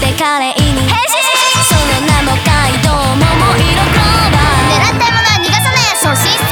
に。変身その名もカイドウ桃色クローバー狙ったものは逃がさない初心者